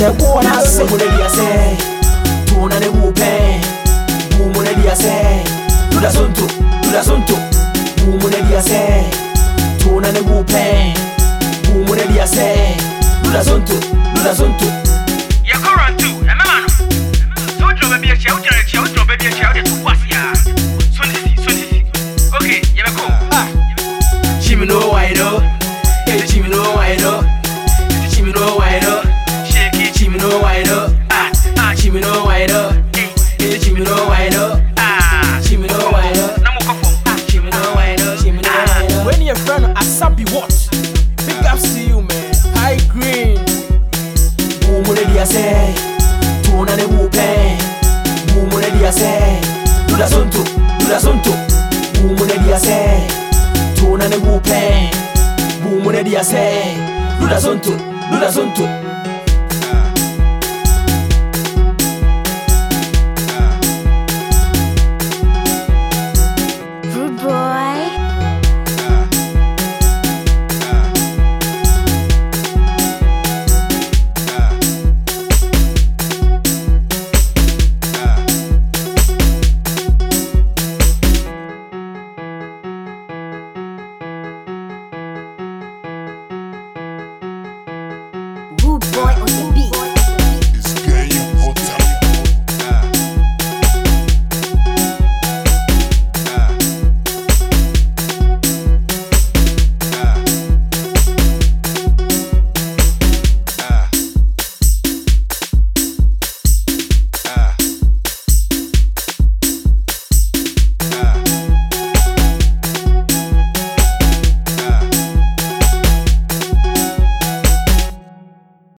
kyekuwona se mulebyase tuwona ne bupe bumulebyase tudasuntu tudasuntu bumulebyase tuwona ne bupe bumulebyase tudasuntu tudasuntu Chimino, I know. Chimino, I know. dura sonto dura sonto bumune diase tunane bupe bumune diase dura sonto dura sonto boy